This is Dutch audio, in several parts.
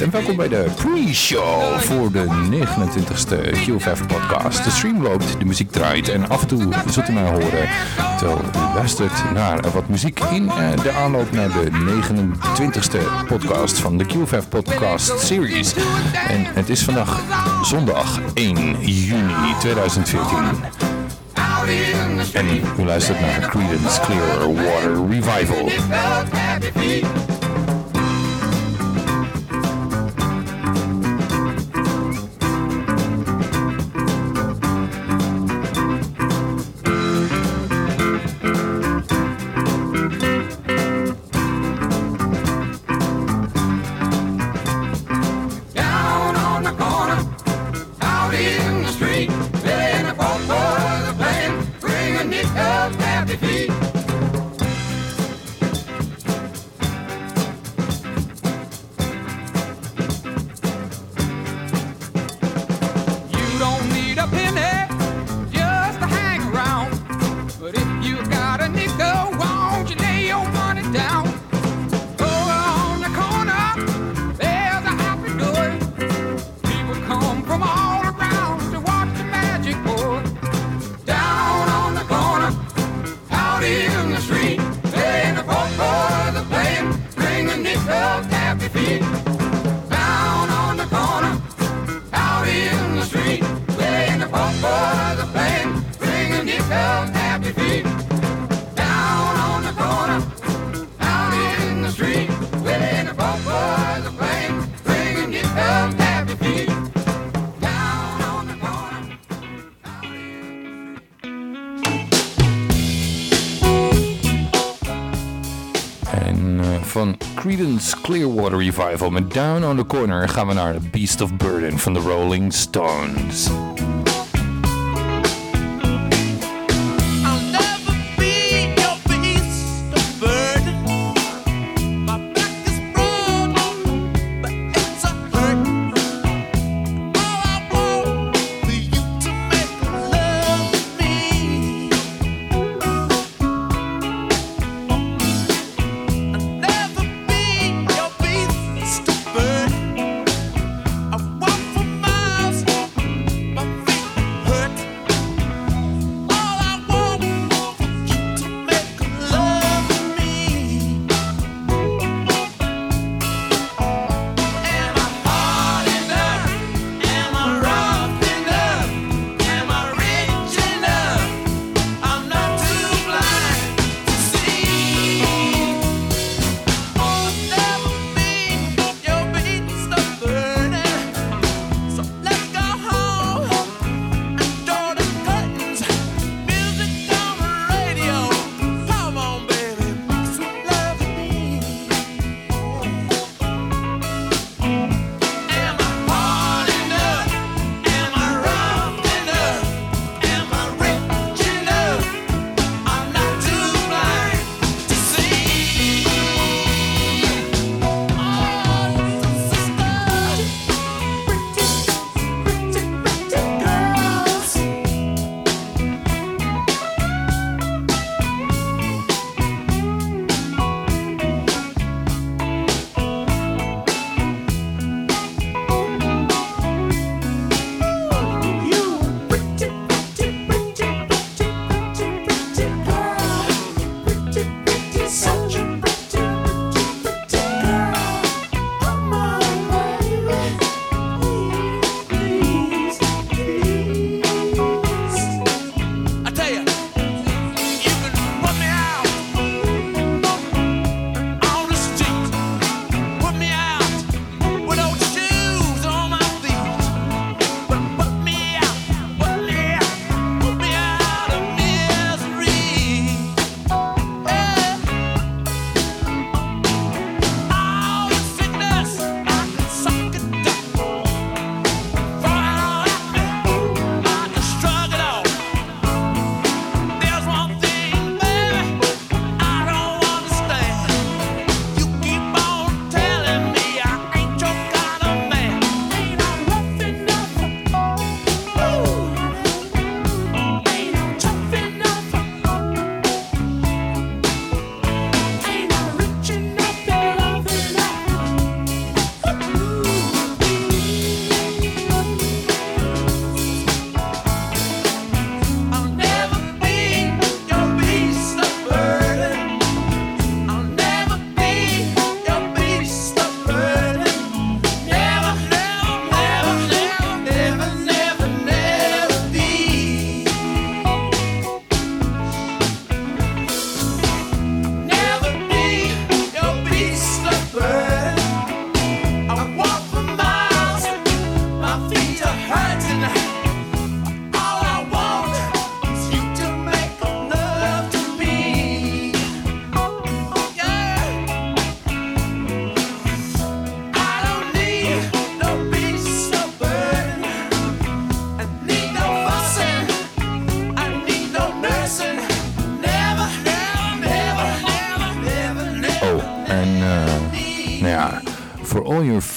En welkom bij de pre-show voor de 29ste QFF podcast. De stream loopt, de muziek draait en af en toe zult u mij horen terwijl u luistert naar wat muziek in uh, de aanloop naar de 29ste podcast van de QFF podcast series. En het is vandaag zondag 1 juni 2014. En u luistert naar Creedence Clearwater Revival. Clearwater Revival met Down on the Corner gaan we naar Beast of Burden van de Rolling Stones.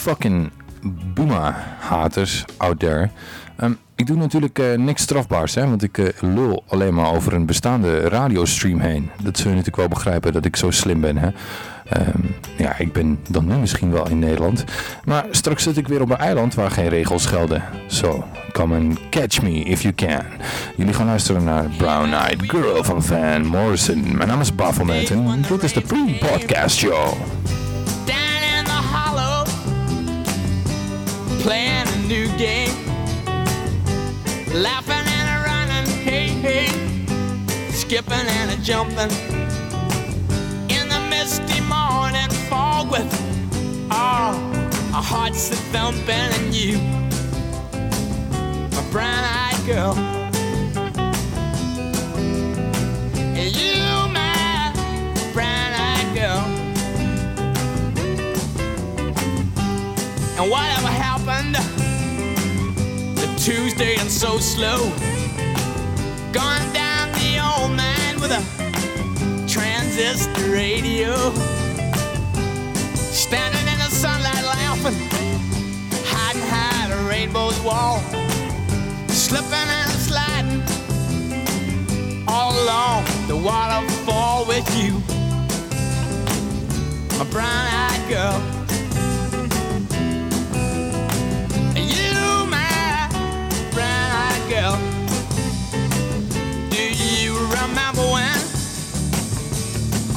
Fucking Buma-haters out there. Um, ik doe natuurlijk uh, niks strafbaars, hè, want ik uh, lul alleen maar over een bestaande radiostream heen. Dat zul je natuurlijk wel begrijpen dat ik zo slim ben. Hè? Um, ja, ik ben dan nu misschien wel in Nederland. Maar straks zit ik weer op een eiland waar geen regels gelden. Zo, so, come and catch me if you can. Jullie gaan luisteren naar Brown Eyed Girl van Van Morrison. Mijn naam is Baphomet en dit is de Pre-Podcast Show. Playing a new game. Laughing and a running, hey, hey. Skipping and a jumping. In the misty morning fog with ah, oh, our hearts are thumping and you, my brown-eyed girl. And whatever happened the Tuesday and so slow? Gone down the old man with a transistor radio. Standing in the sunlight laughing, hiding behind a rainbow's wall. Slipping and sliding all along the waterfall with you. My brown-eyed girl.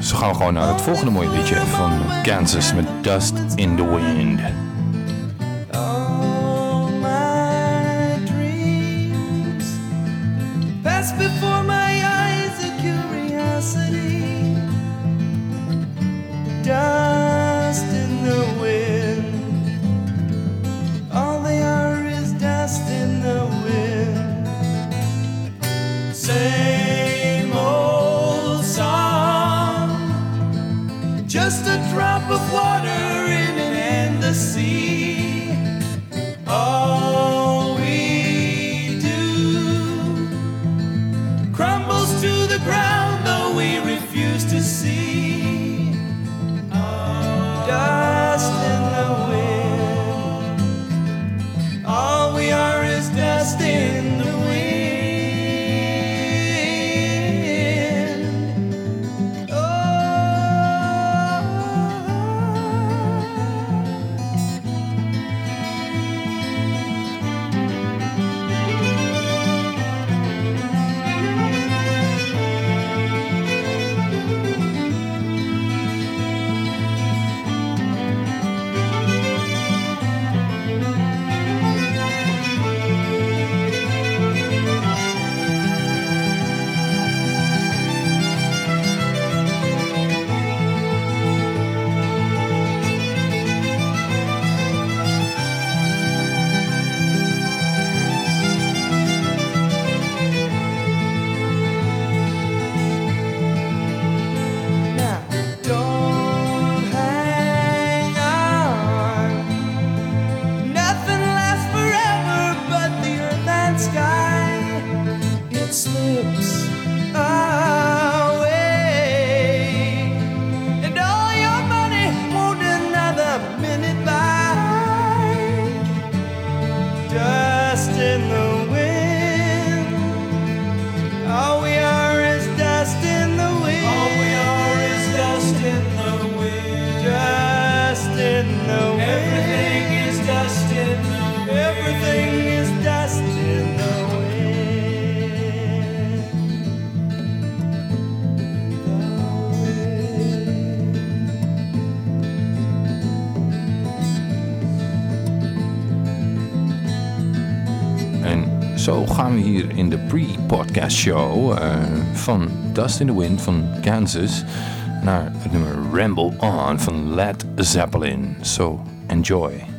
ja, zo gaan we gewoon naar het volgende mooie liedje van Kansas met Dust in the Wind. show uh, van Dust in the Wind van Kansas naar het nummer Ramble On van Led Zeppelin. So enjoy.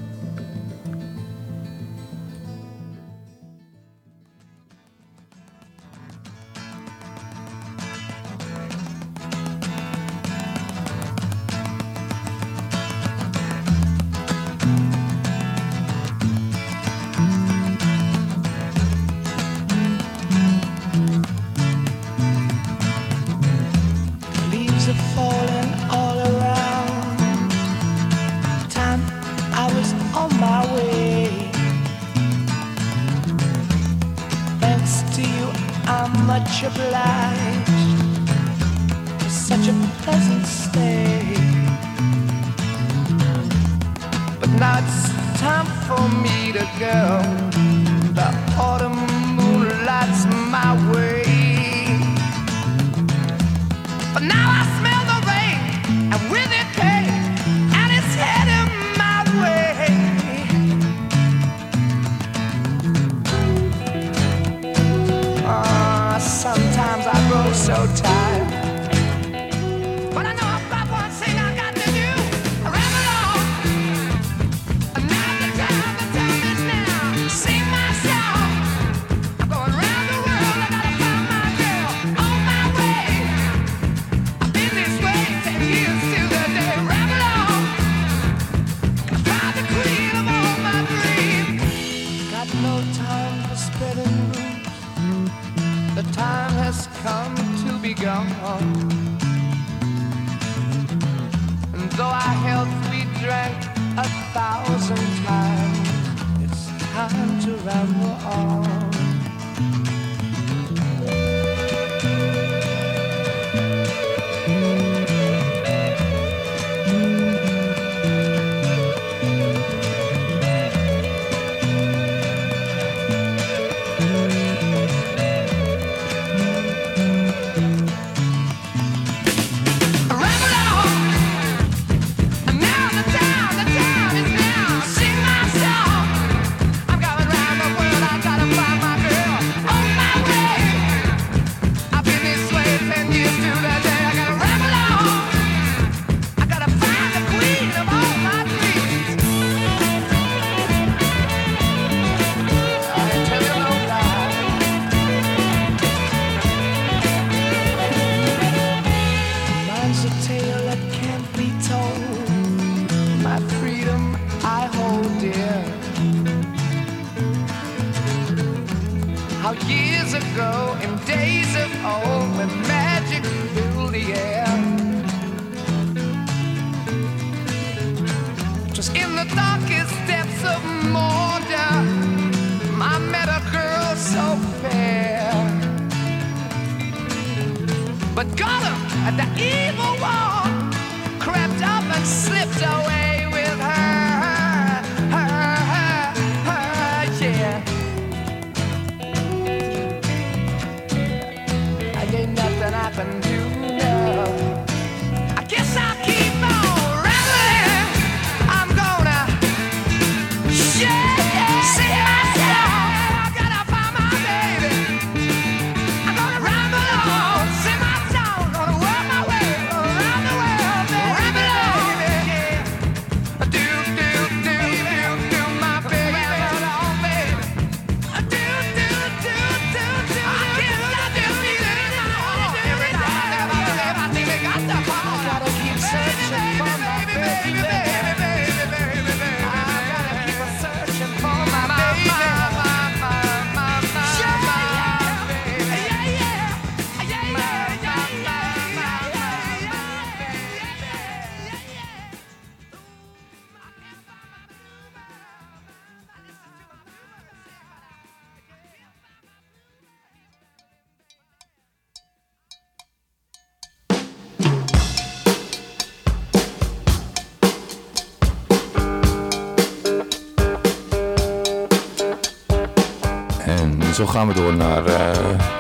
zo gaan we door naar eh,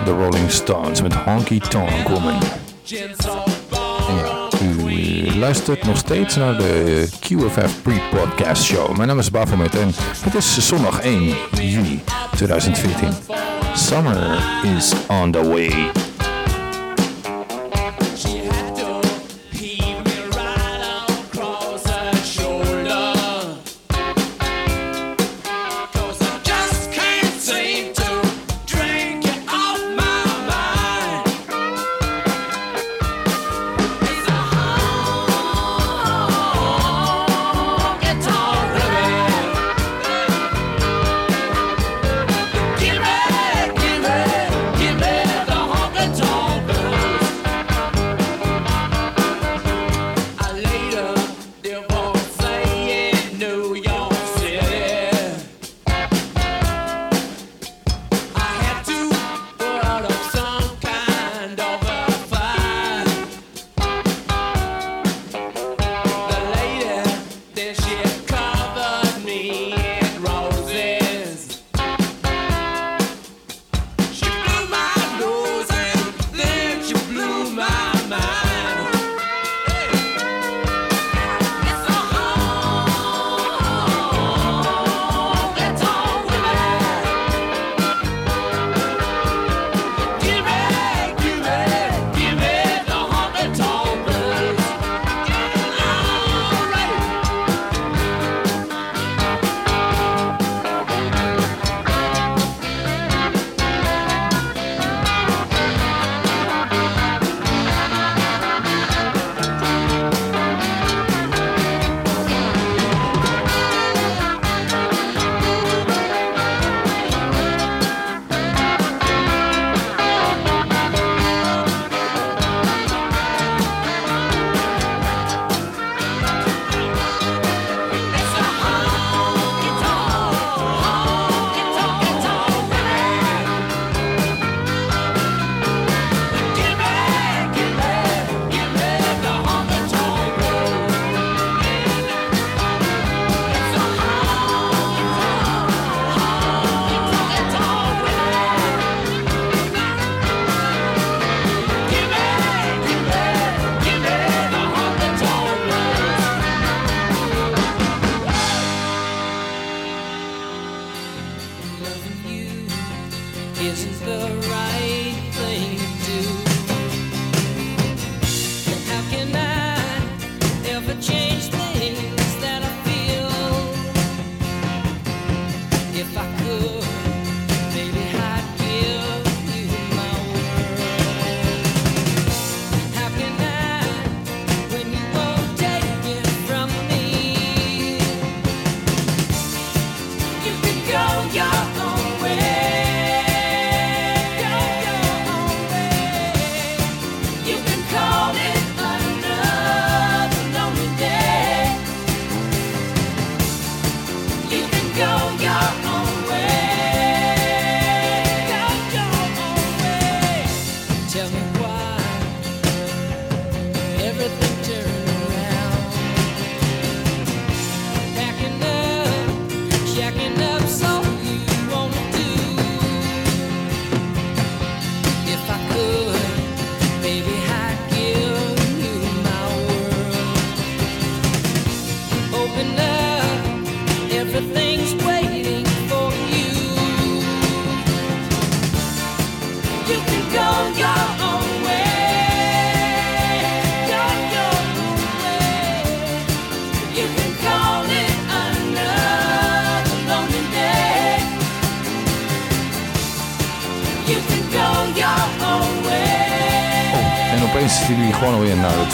de Rolling Stones met Honky Tonk Woman. U eh, luistert nog steeds naar de eh, QFF Pre-Podcast Show. Mijn naam is Bafomet en het is zondag 1 juni 2014. Summer is on the way.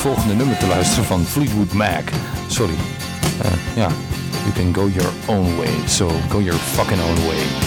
volgende nummer te luisteren van Fleetwood Mac. Sorry. Eh, ja, you can go your own way, so go your fucking own way.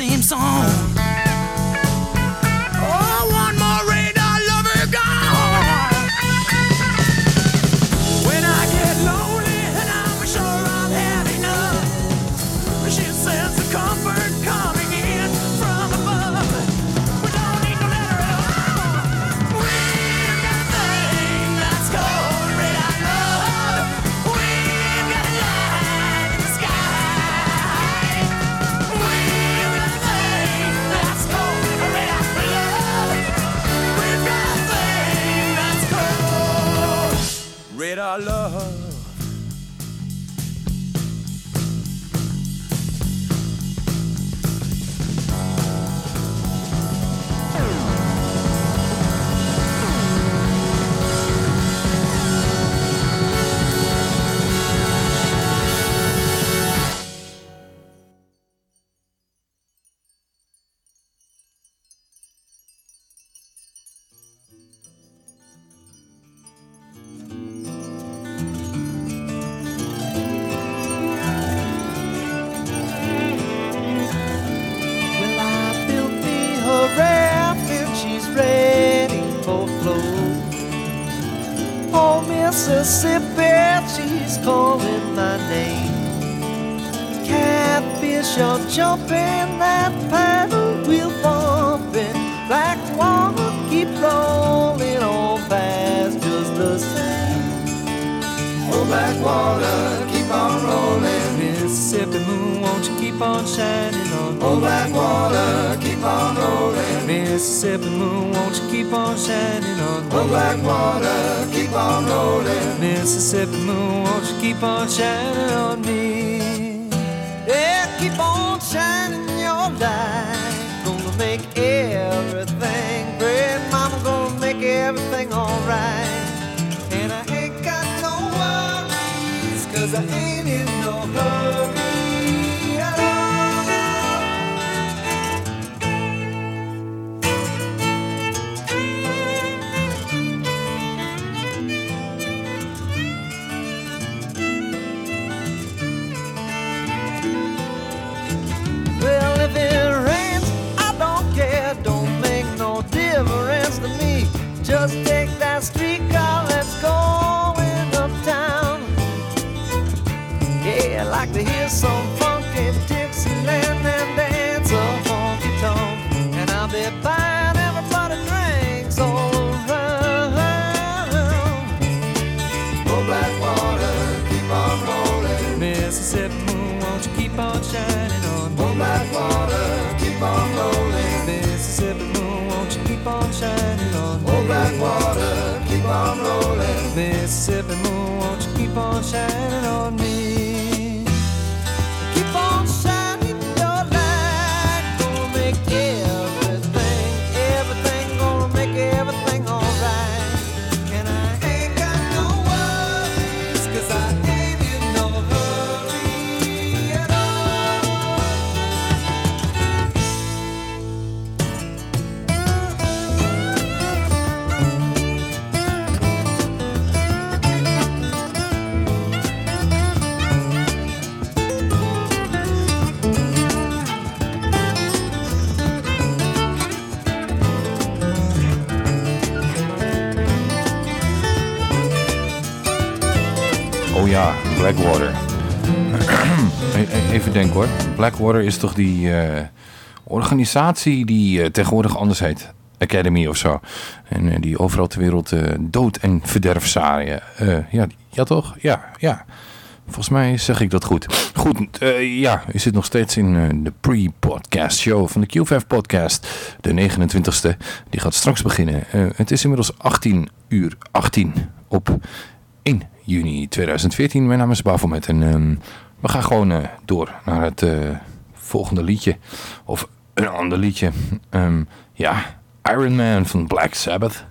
same song. Won't you keep on shining on me? Oh, black water, keep on rolling. Mississippi moon, won't you keep on shining on me? Yeah, keep on shining your light. Gonna make everything great. Mama gonna make everything alright. And I ain't got no worries, cause I ain't Just Mississippi moon, won't you keep on shining on me? Blackwater. E- e- Even denken hoor. Blackwater is toch die eh, organisatie die eh, tegenwoordig anders heet. Academy of zo. En eh, die overal ter wereld dood en verderf zaaien. Ja, ja toch? Ja, ja. Volgens mij zeg ik dat goed. Goed, ja, u zit nog steeds in de pre-podcast show van de Q5 podcast. De 29ste. Die gaat straks beginnen. Het is inmiddels 18 uur 18 op 1 juni 2014. Mijn naam is Bafomet en ehm, we gaan gewoon eh, door naar het eh, volgende liedje. Of een ander liedje. Ehm, ja, Iron Man van Black Sabbath.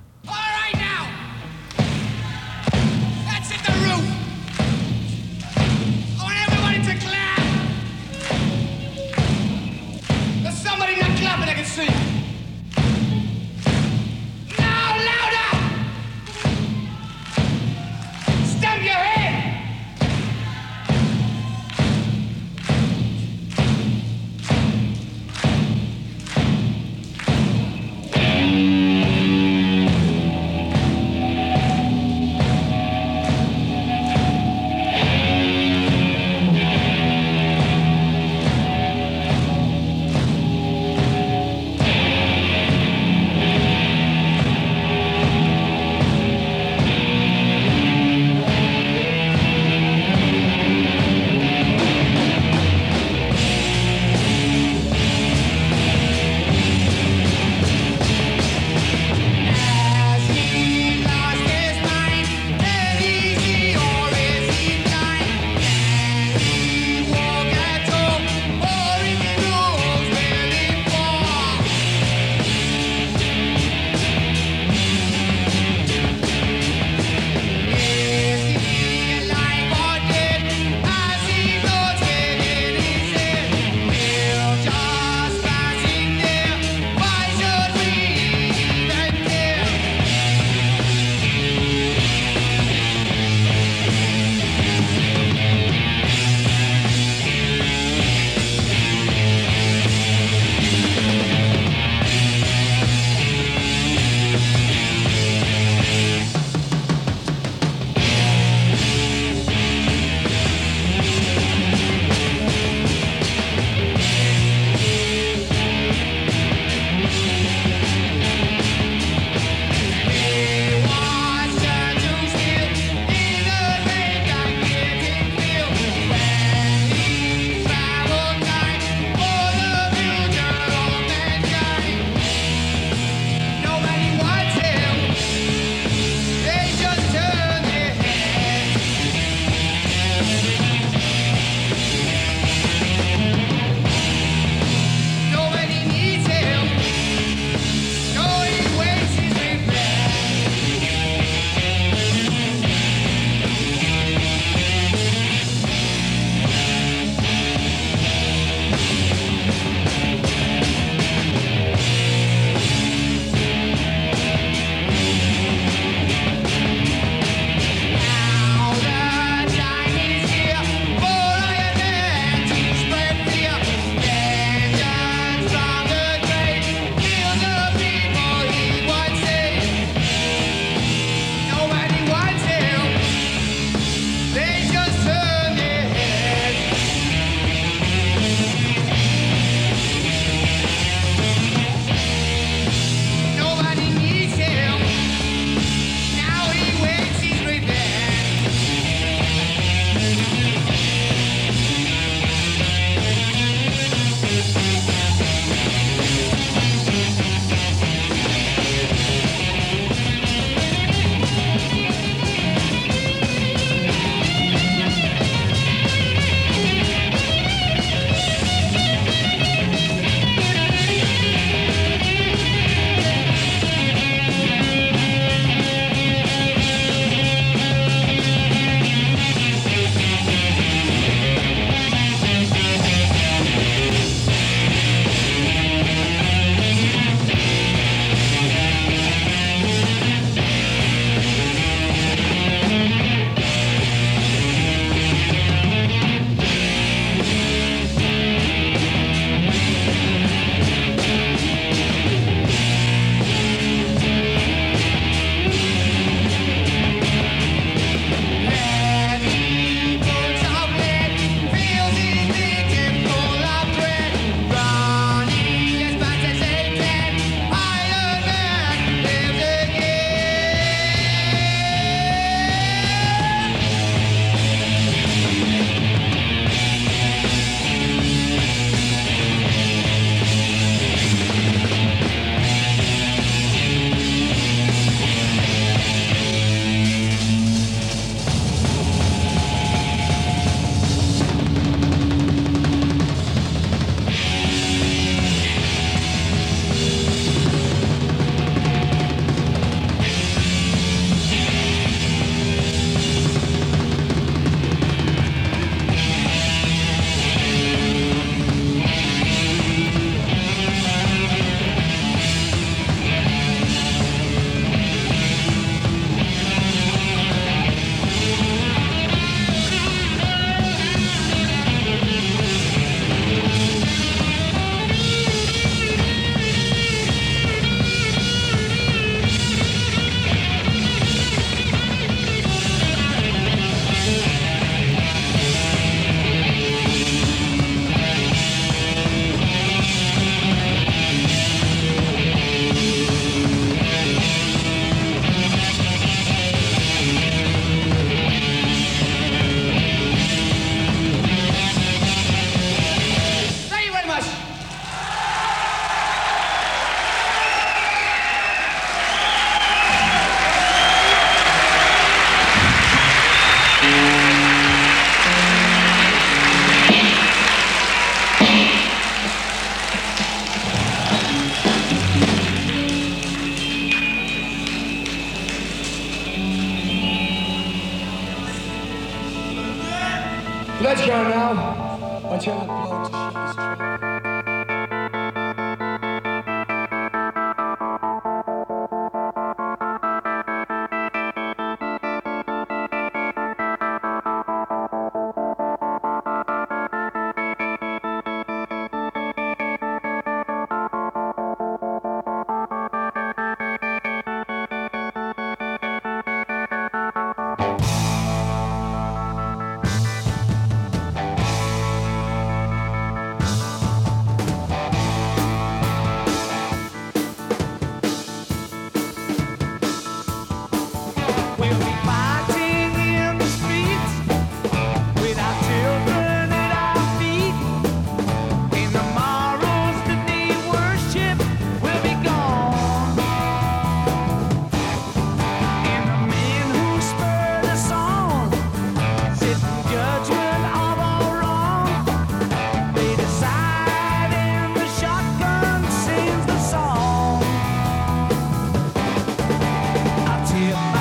him.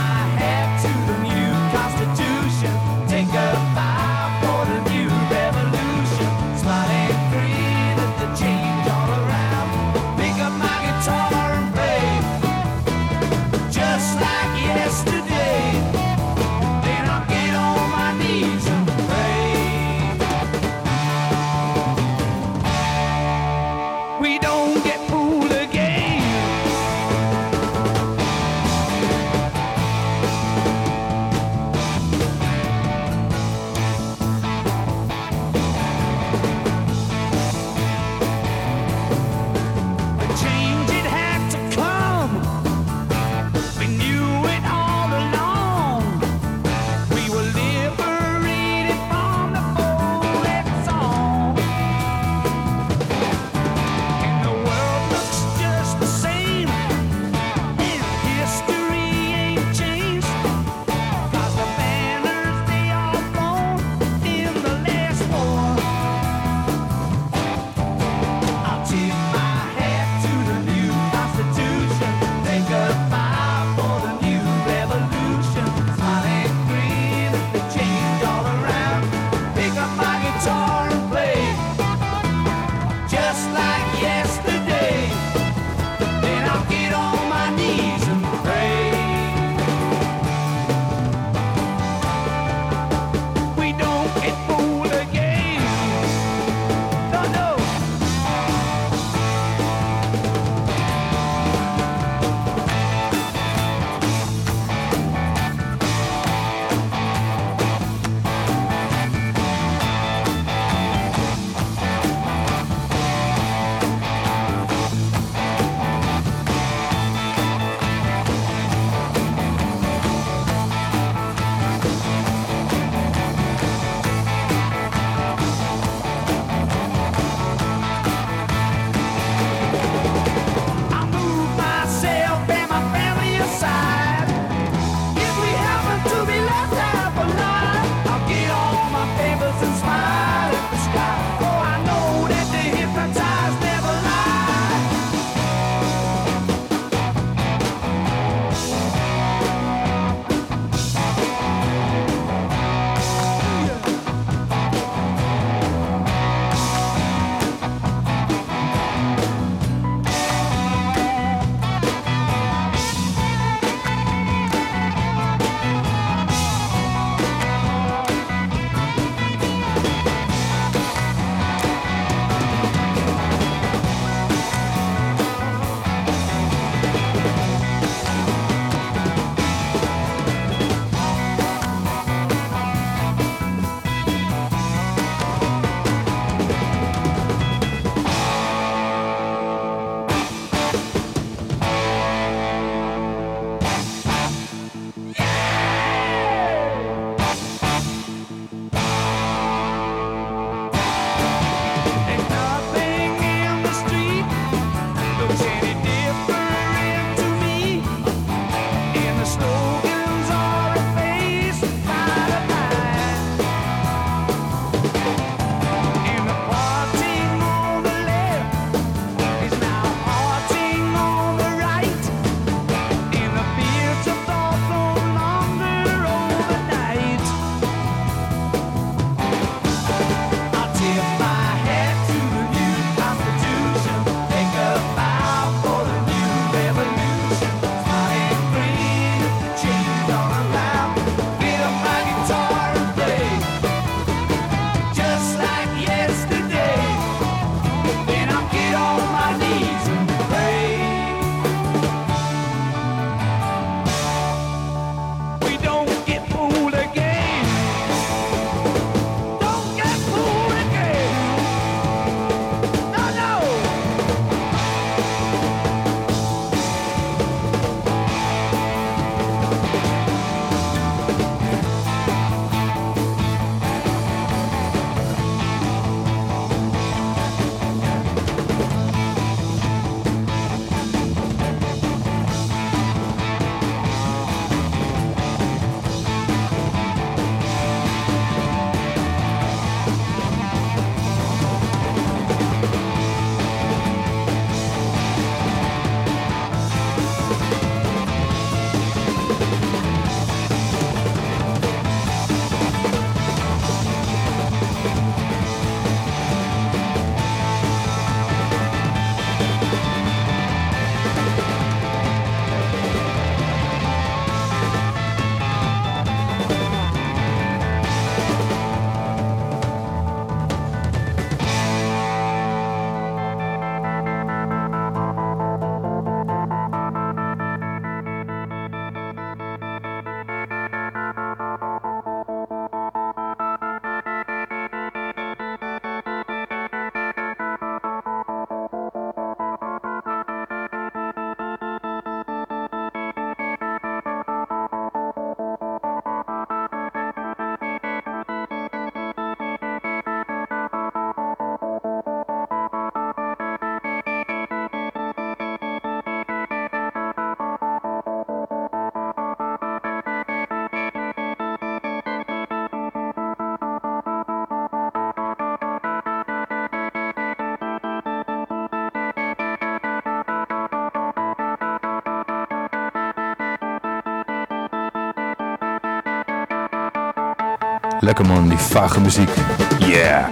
Lekker man, die vage muziek. Yeah!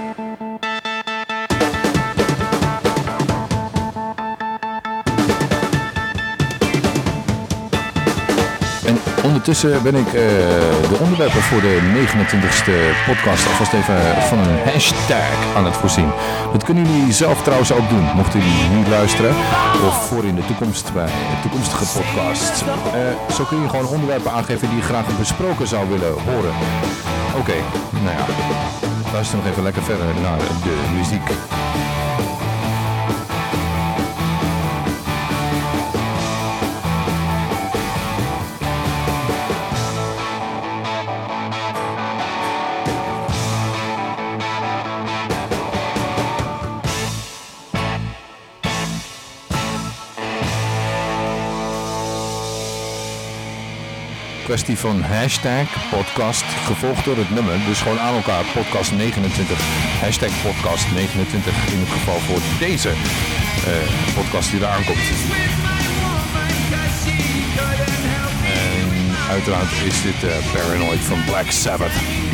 En ondertussen ben ik eh, de onderwerpen voor de 29e podcast alvast even van een hashtag aan het voorzien. Dat kunnen jullie zelf trouwens ook doen, mochten jullie nu luisteren. Of voor in de toekomst bij de toekomstige podcast. Eh, zo kun je gewoon onderwerpen aangeven die je graag besproken zou willen horen. Oké, nou ja. Luister nog even lekker verder naar de muziek. Kwestie van hashtag podcast gevolgd door het nummer. Dus gewoon aan elkaar podcast 29. Hashtag podcast 29 in het geval voor deze eh, podcast die eraan komt. En uiteraard is dit eh, Paranoid van Black Sabbath.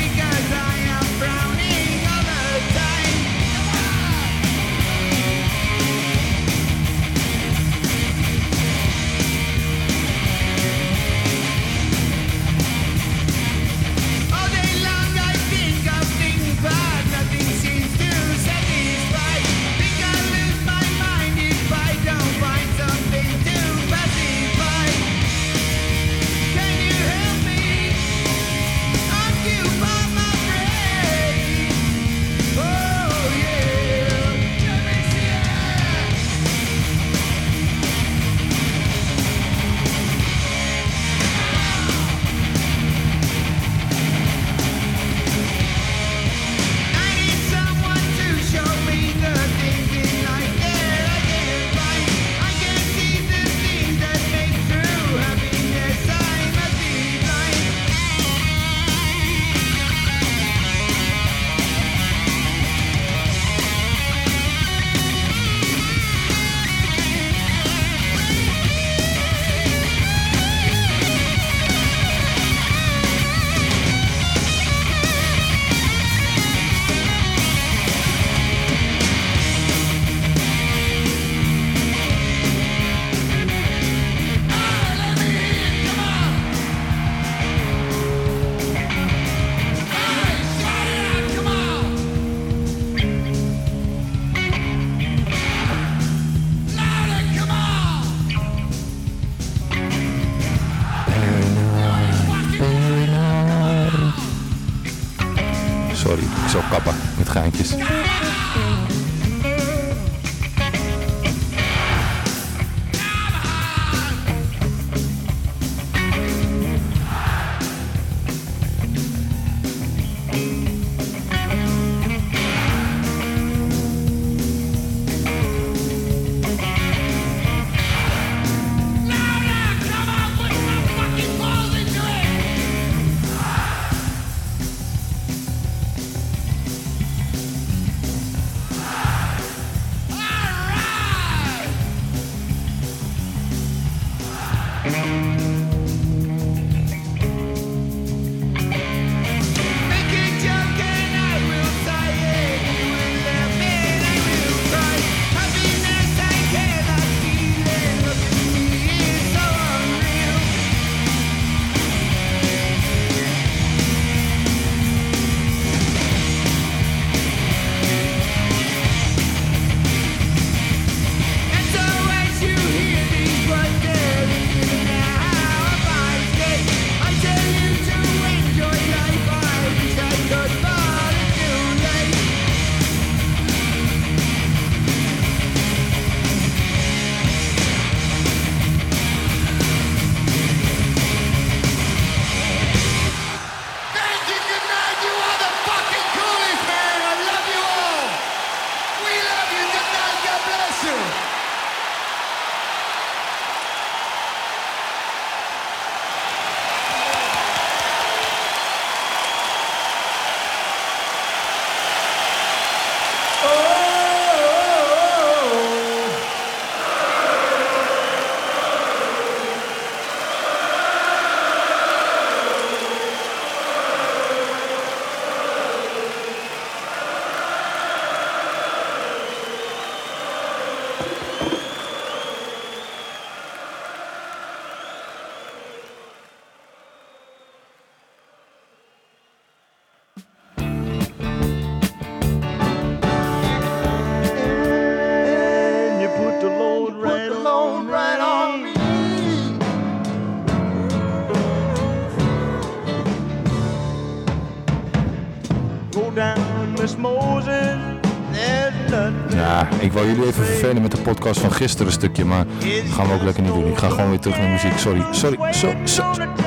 gisteren een stukje, maar gaan we ook lekker niet doen. Ik ga gewoon weer terug naar muziek. Sorry, sorry, sorry. sorry.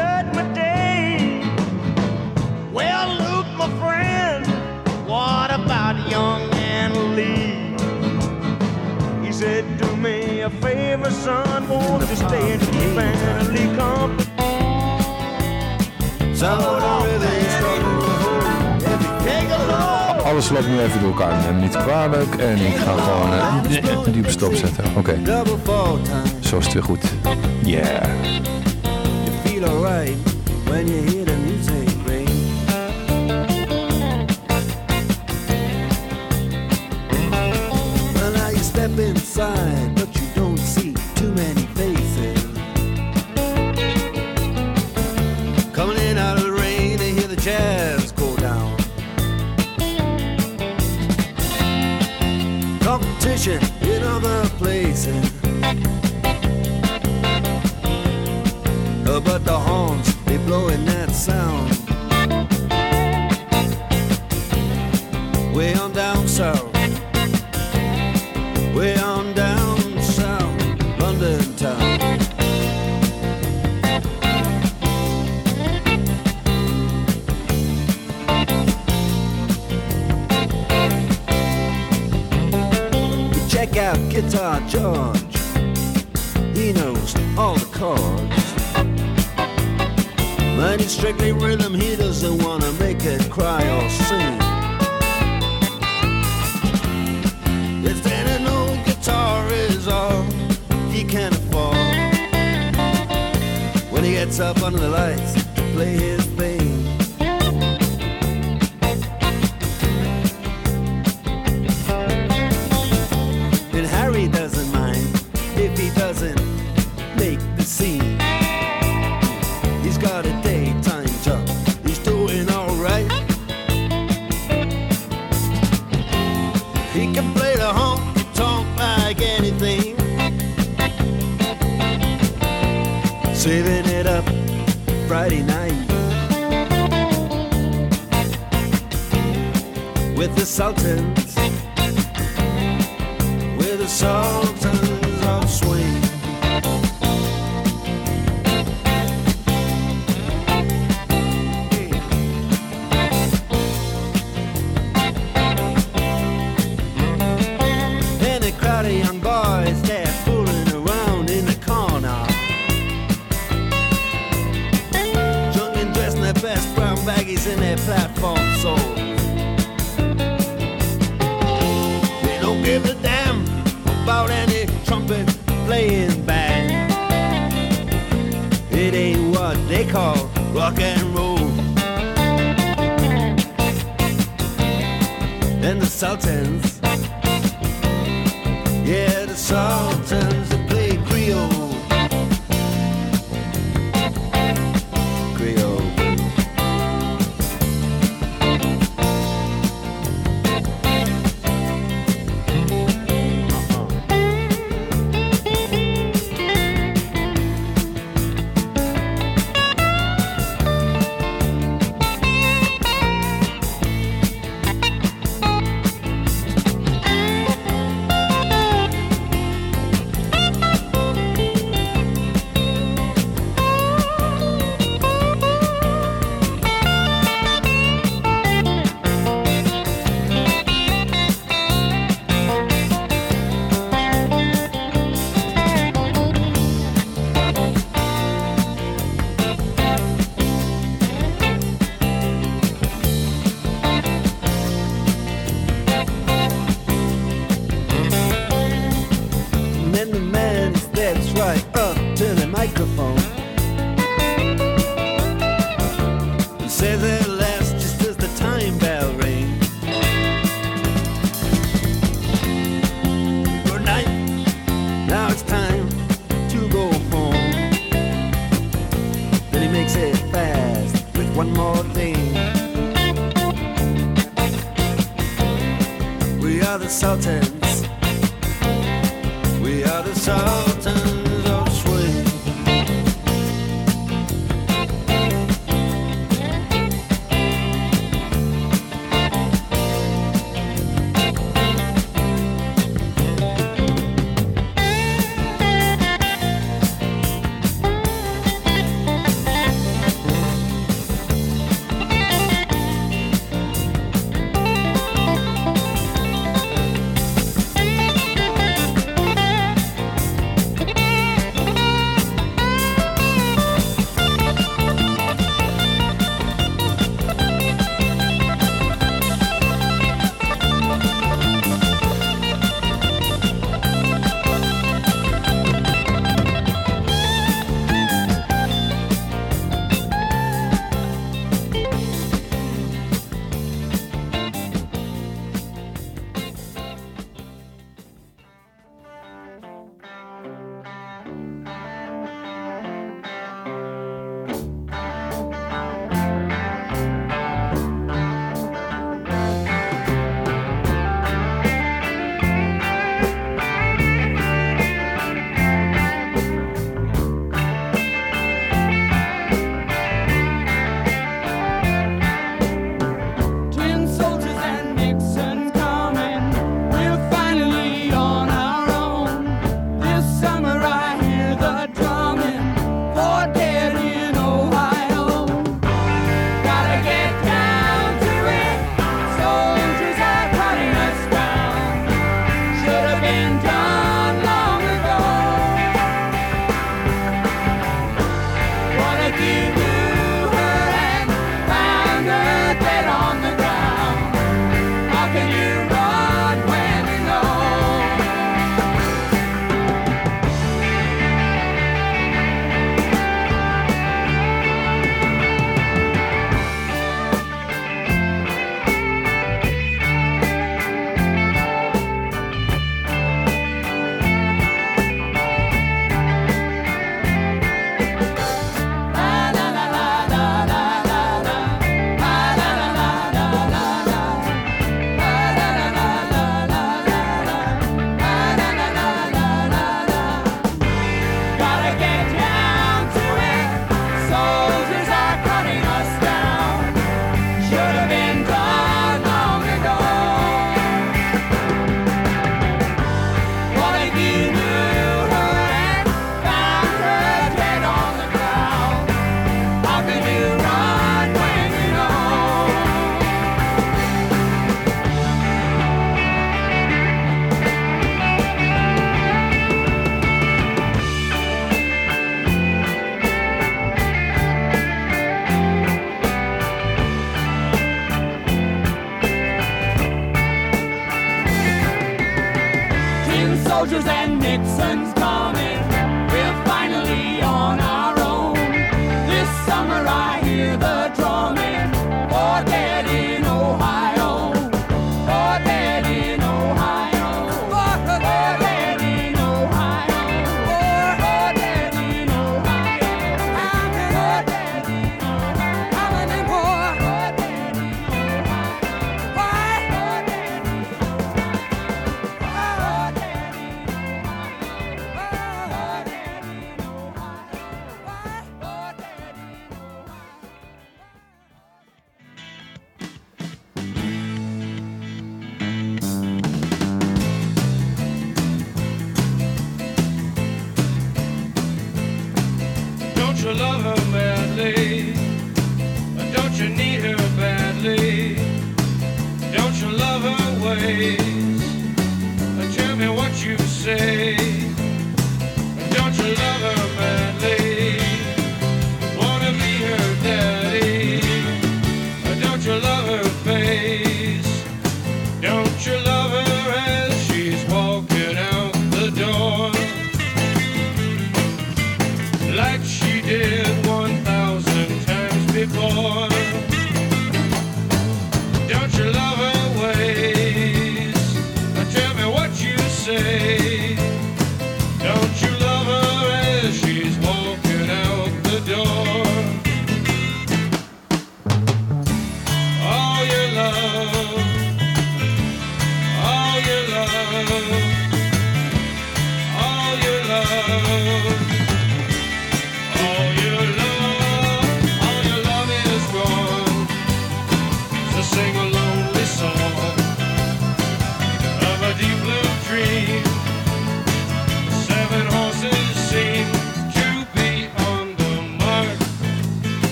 alles loopt nu even door elkaar. En niet kwalijk. En ik ga gewoon uh, die op stop zetten. Oké. Okay. Zo is het weer goed. Yeah. he gets up under the lights to play his bass. Sultan.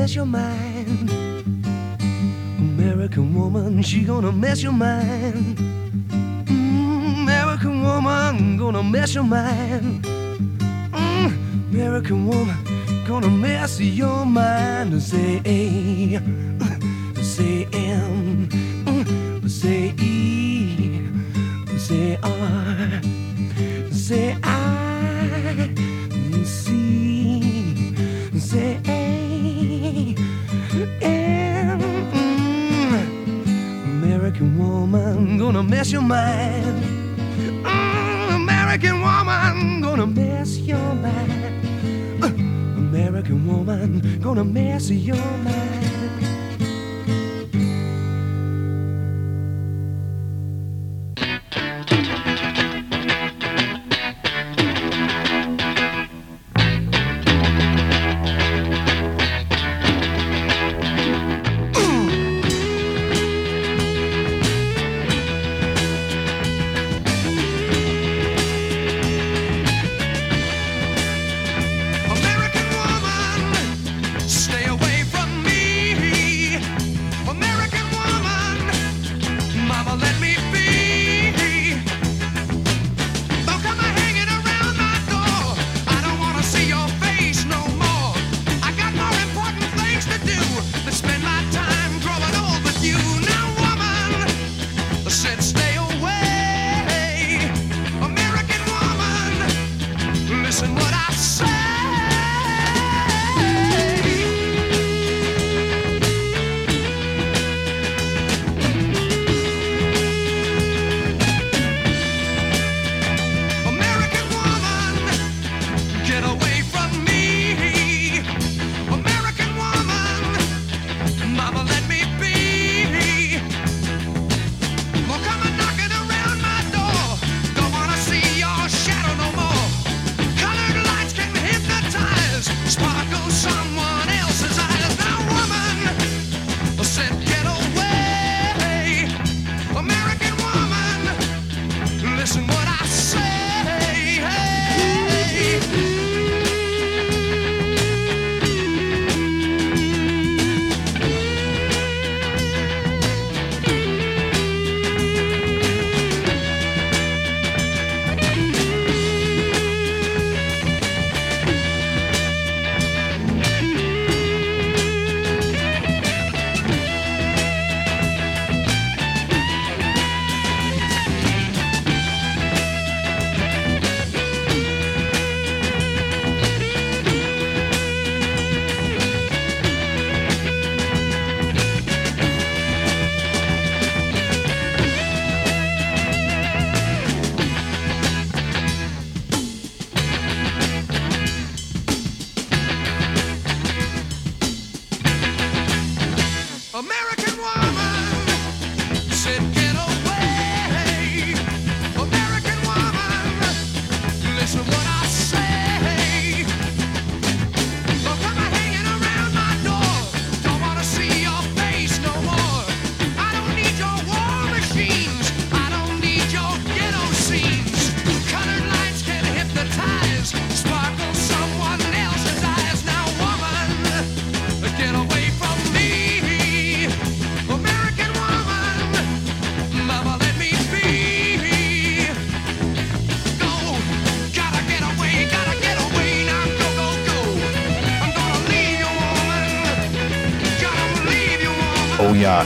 mess your mind. American woman, she gonna mess your mind. Mm, American woman, gonna mess your mind. Mm, American woman, gonna mess your mind and say, hey. American woman, gonna mess your mind. Uh, American woman, gonna mess your mind.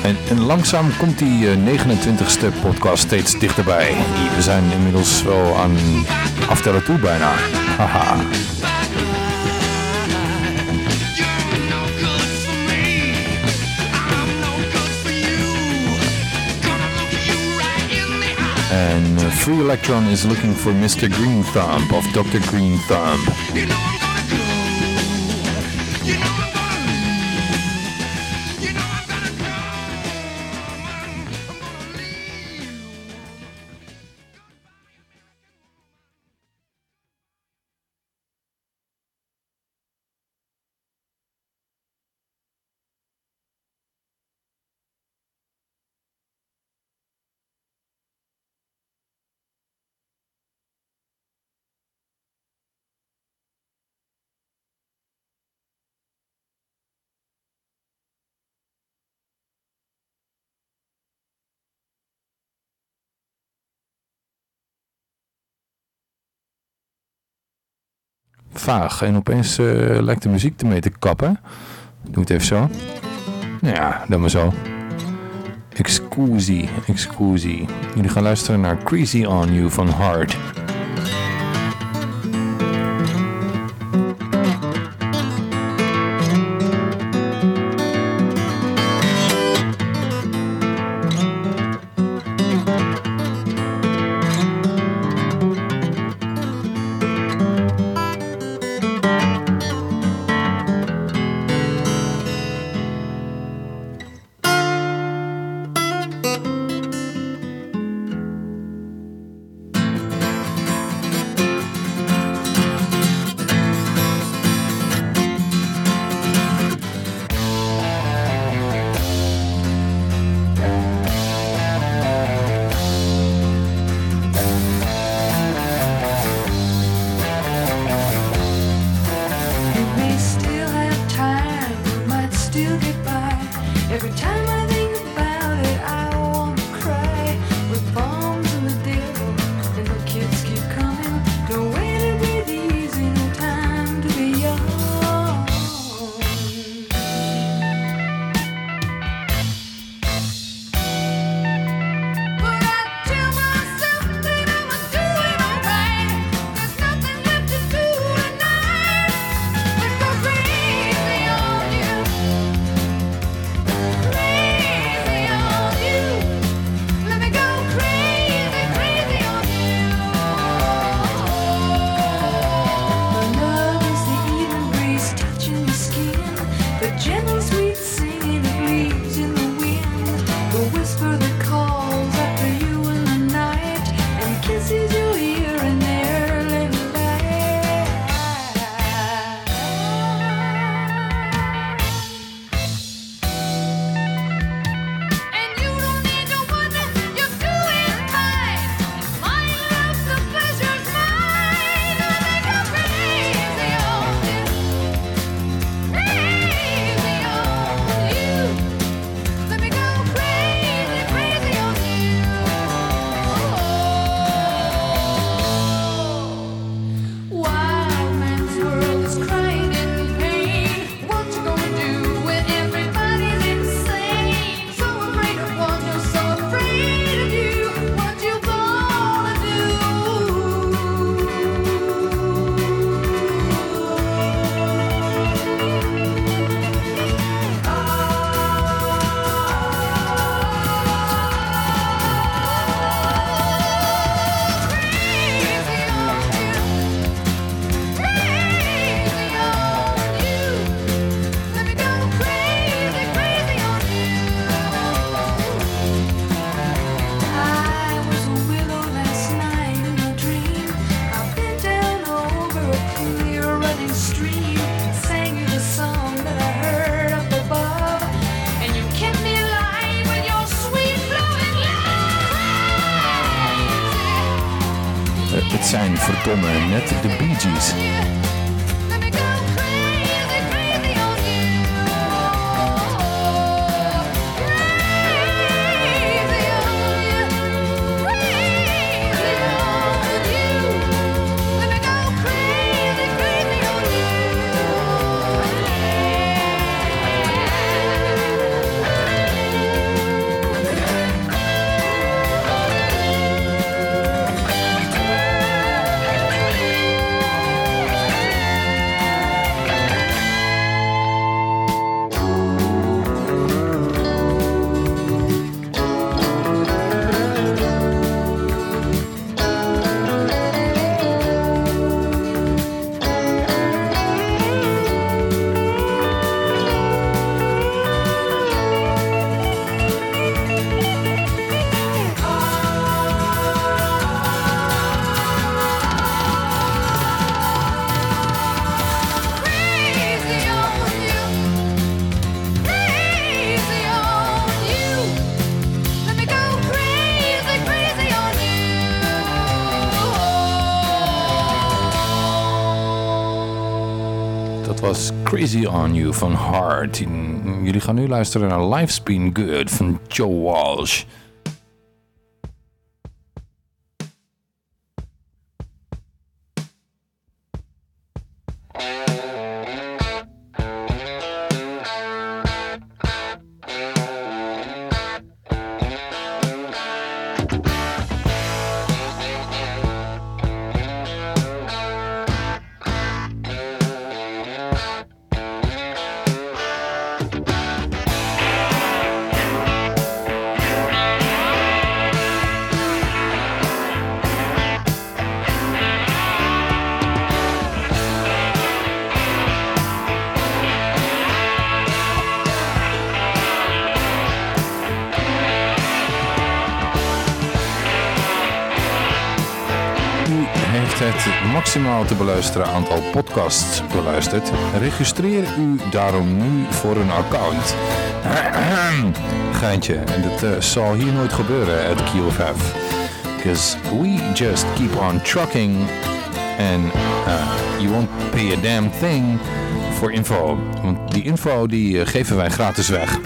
En, en langzaam komt die eh, 29ste podcast steeds dichterbij. We zijn inmiddels wel aan aftellen toe bijna. Haha. And eh, Free Electron is looking for Mr. Green Thumb of Dr. Green Thumb. vaag. En opeens eh, lijkt de muziek ermee te kappen. Doe het even zo. Nou ja, dan maar zo. Excusi, Excusie. Jullie gaan luisteren naar Crazy On You van Hard. On You van Hart. Jullie gaan nu luisteren naar Life's Been Good van Joe Walsh. Maximaal te beluisteren aantal podcasts beluistert, registreer u daarom nu voor een account. Geintje, en dat eh, zal hier nooit gebeuren at QFF. Because we just keep on trucking and uh, you won't pay a damn thing voor info. Want die info die eh, geven wij gratis weg.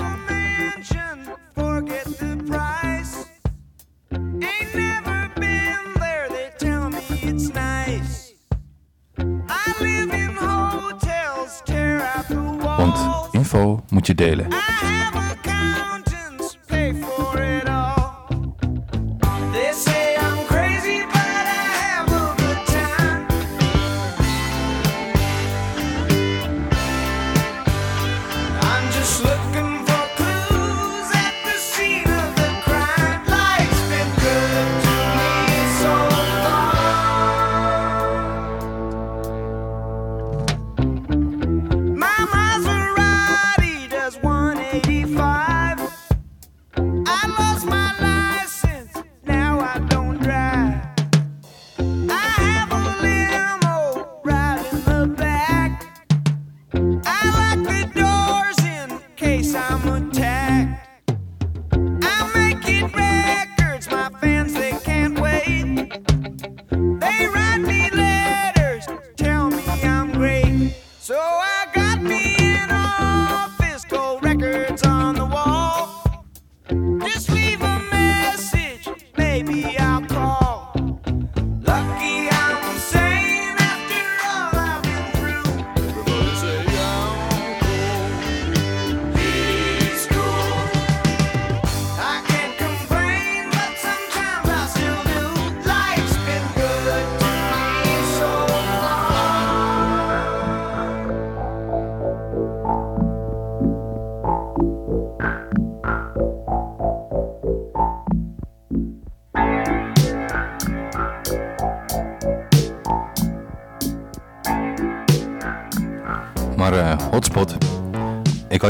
Je delen.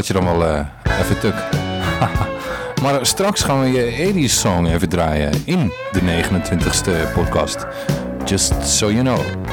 Je dan wel eh, even tuk. maar straks gaan we je 80s song even draaien in de 29ste podcast. Just so you know.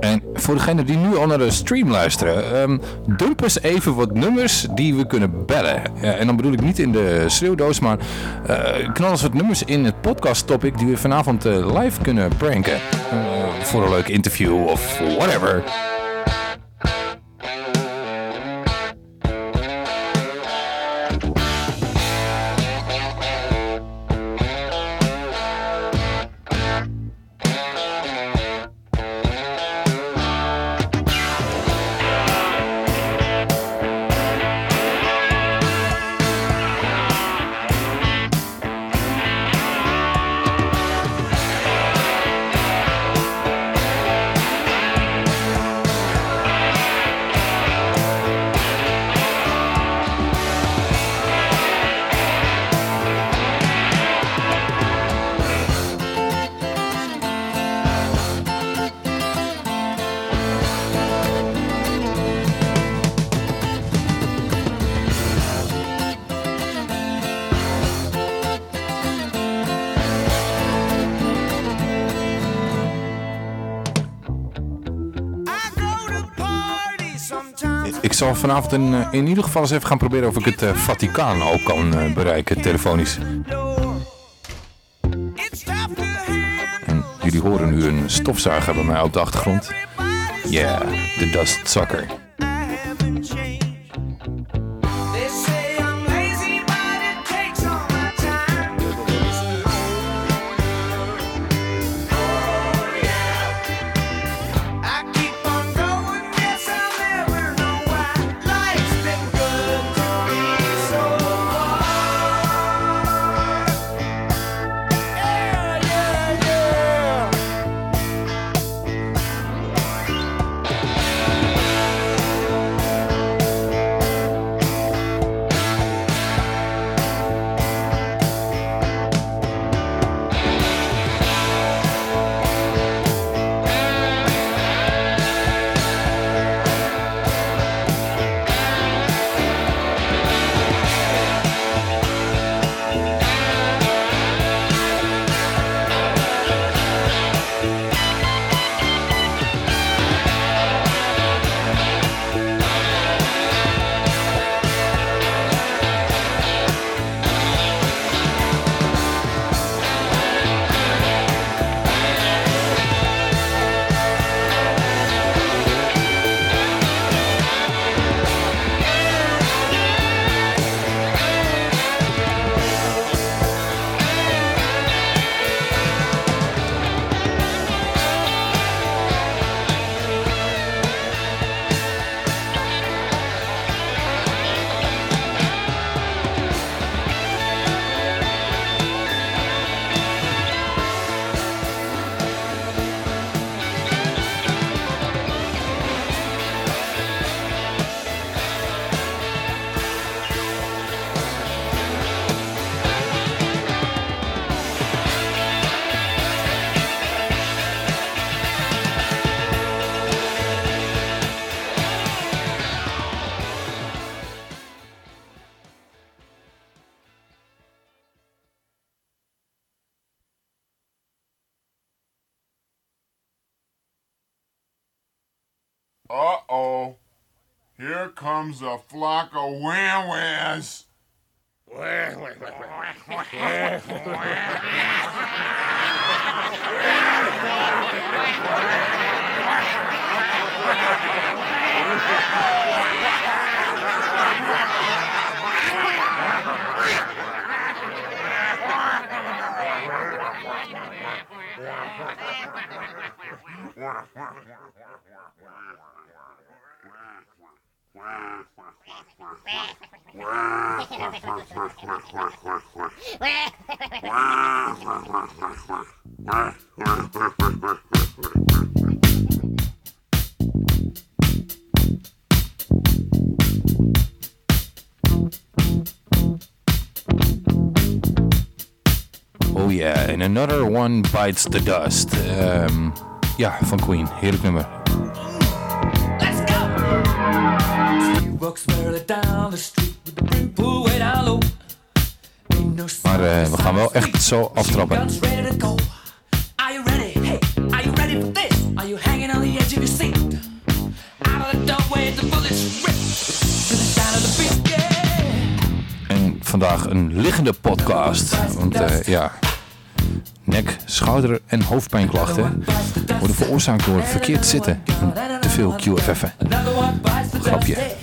En voor degenen die nu al naar de stream luisteren, ehm, dump eens even wat nummers die we kunnen bellen. Ja, en dan bedoel ik niet in de schreeuwdoos, maar eh, knal eens wat nummers in het podcast topic die we vanavond eh, live kunnen pranken. Eh, voor een leuk interview of whatever. vanavond in, eh, in ieder geval eens even gaan proberen of ik het eh, Vaticaan ook kan eh, bereiken telefonisch. Jullie horen nu een stofzuiger bij mij op de achtergrond. Ja, the dust sucker. comes a flock of wham-whams. Oh yeah, and another one bites the dust. Um, ja, van Queen. Heerlijk nummer. Maar eh, we gaan wel echt zo aftrappen. En vandaag een liggende podcast. Want eh, ja, nek, schouder en hoofdpijnklachten worden veroorzaakt door verkeerd zitten en te veel QFF'en. Grapje.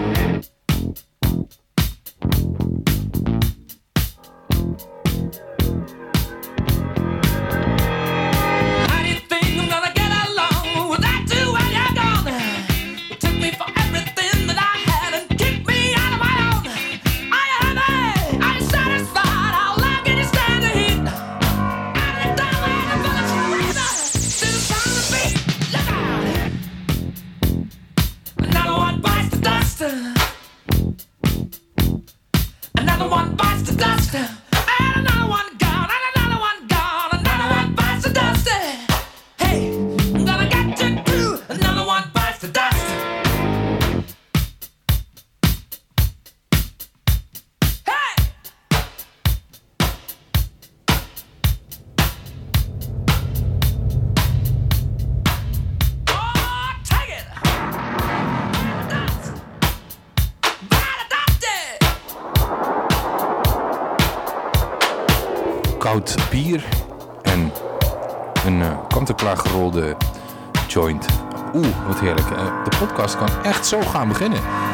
Podcast kan echt zo gaan beginnen.